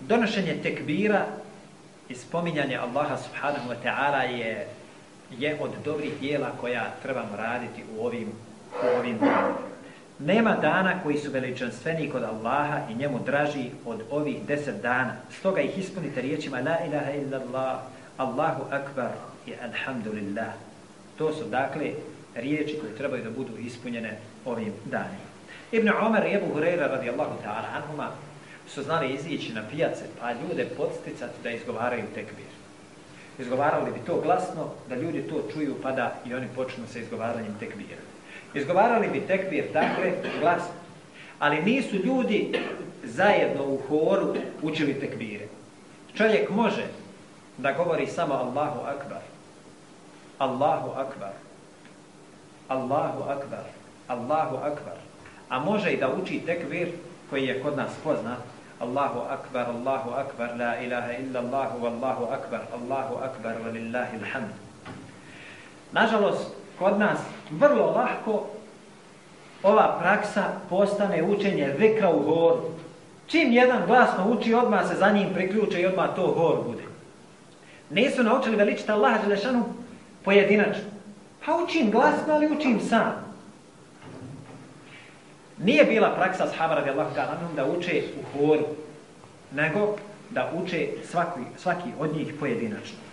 donošenje tekbira i spominjanje Allaha subhanahu wa ta'ala je, je od dobrih dijela koja trebamo raditi u ovim, u ovim danima. Nema dana koji su veličanstveni kod Allaha i njemu draži od ovih deset dana. Stoga ih ispunite riječima La ilaha illallah, Allahu akbar i alhamdulillah. To su dakle riječi koje trebaju da budu ispunjene ovim danima. Ibn Umar i Ebu Hureyre radijallahu ta'ala anhuma su znali izići na pijace pa ljude podsticati da izgovaraju tekbir. Izgovarali bi to glasno da ljudi to čuju pa da i oni počnu sa izgovaranjem tekbira. Izgovarali bi tekbir dakle glasno. Ali nisu ljudi zajedno u horu učili tekbire. Čovjek može da govori samo Allahu akbar. Allahu akbar. Allahu akbar. Allahu akbar. A može i da uči tekbir koji je kod nas poznat. Allahu akbar, Allahu akbar, la ilaha illa Allahu, Allahu akbar, Allahu akbar, wa lillahi alhamd. Nažalost, kod nas vrlo lahko ova praksa postane učenje zikra u horu. Čim jedan glasno uči, odmah se za njim priključe i odmah to hor bude. Nisu naučili veličiti Allaha Želešanu pojedinačno. Pa učim glasno, ali učim sam. Nije bila praksa sahaba radijallahu ta'ala da uče u horu, nego da uče svaki, svaki od njih pojedinačno.